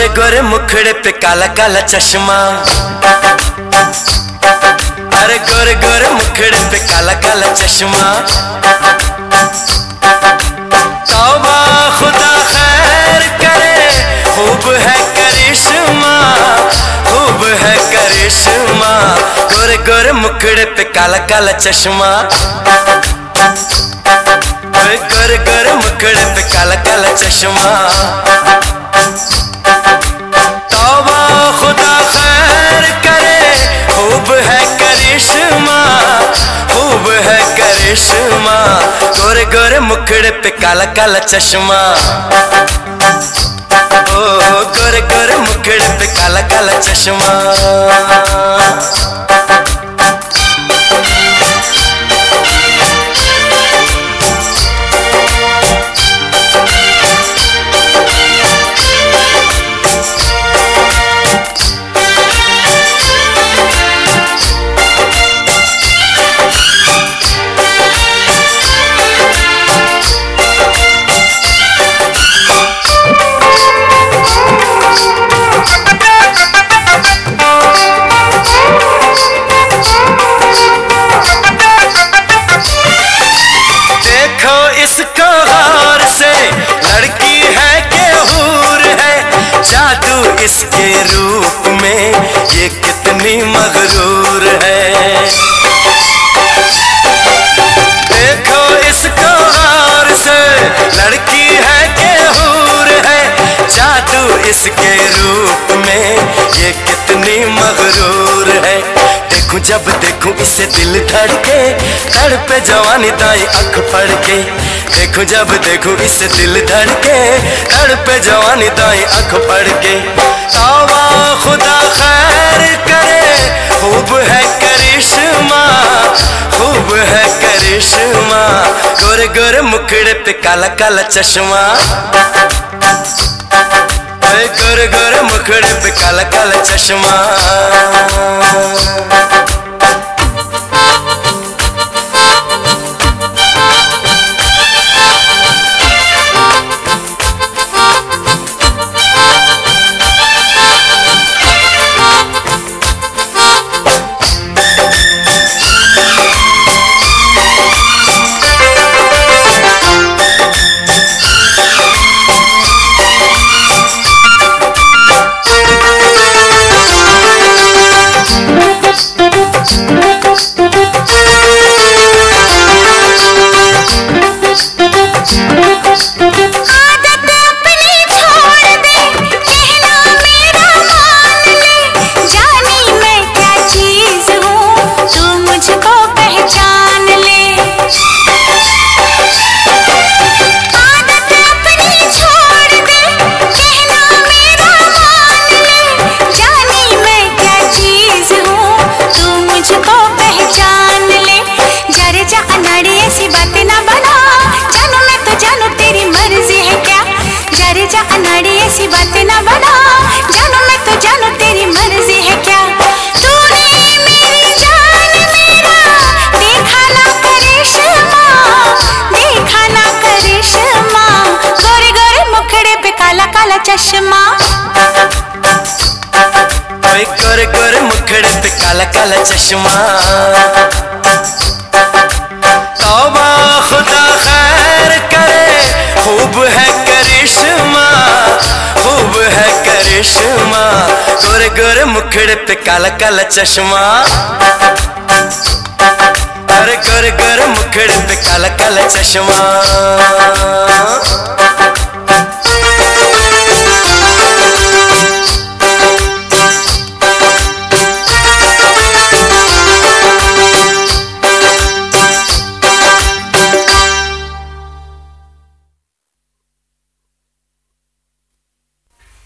गोरे गोरे मुखड़े पे काला काला चश्मा। अरे गोरे गोरे मुखड़े पे काला काला चश्मा। तौबा खुदा खैर करे, खूब है करिश्मा, खूब है करिश्मा। गोरे गोरे मुखड़े पे काला काला चश्मा। गोरे गोरे मुखड़े पे काला काला चश्मा। मुखड़े पे काला काला चश्मा। ओ गोरे गोरे मुखड़े पे काला काला चश्मा। देखो इसको गौर से। लड़की है के हूर है जादू इसके रूप में। ये कितनी मगरूर है। देखो इसको गौर से। लड़की है के हूर है जादू इसके रूप में। ये कितनी मगरूर है। देखूँ जब देखूँ इसे दिल धड़के धड़पे जवानी दाई आँख पड़ के देखूँ जब देखूँ इसे दिल धड़के धड़पे जवानी दाई आँख पड़ के तौबा खुदा खैर करे, खूब है करिश्मा, खूब है करिश्मा। गोरे गोरे मुखड़े पे काला काला चश्मा। ओए घर गोरे मुखड़े पे काला काला चश्मा। जर ऐसी बात ना बना। जानू मैं तो जानू तेरी मर्ज़ी है क्या? जर जा अनाड़ी ऐसी बात ना बना। जानू मैं तो जानू तेरी मर्ज़ी है क्या? मुखड़े पे काला काला चश्मा। गोरे गोरे मुखड़े पे काला काला चश्मा। करिश्मा गोरे गोरे मुखड़े पे काला काला चश्मा। गोरे गोरे गोरे मुखड़े पे काला काला चश्मा।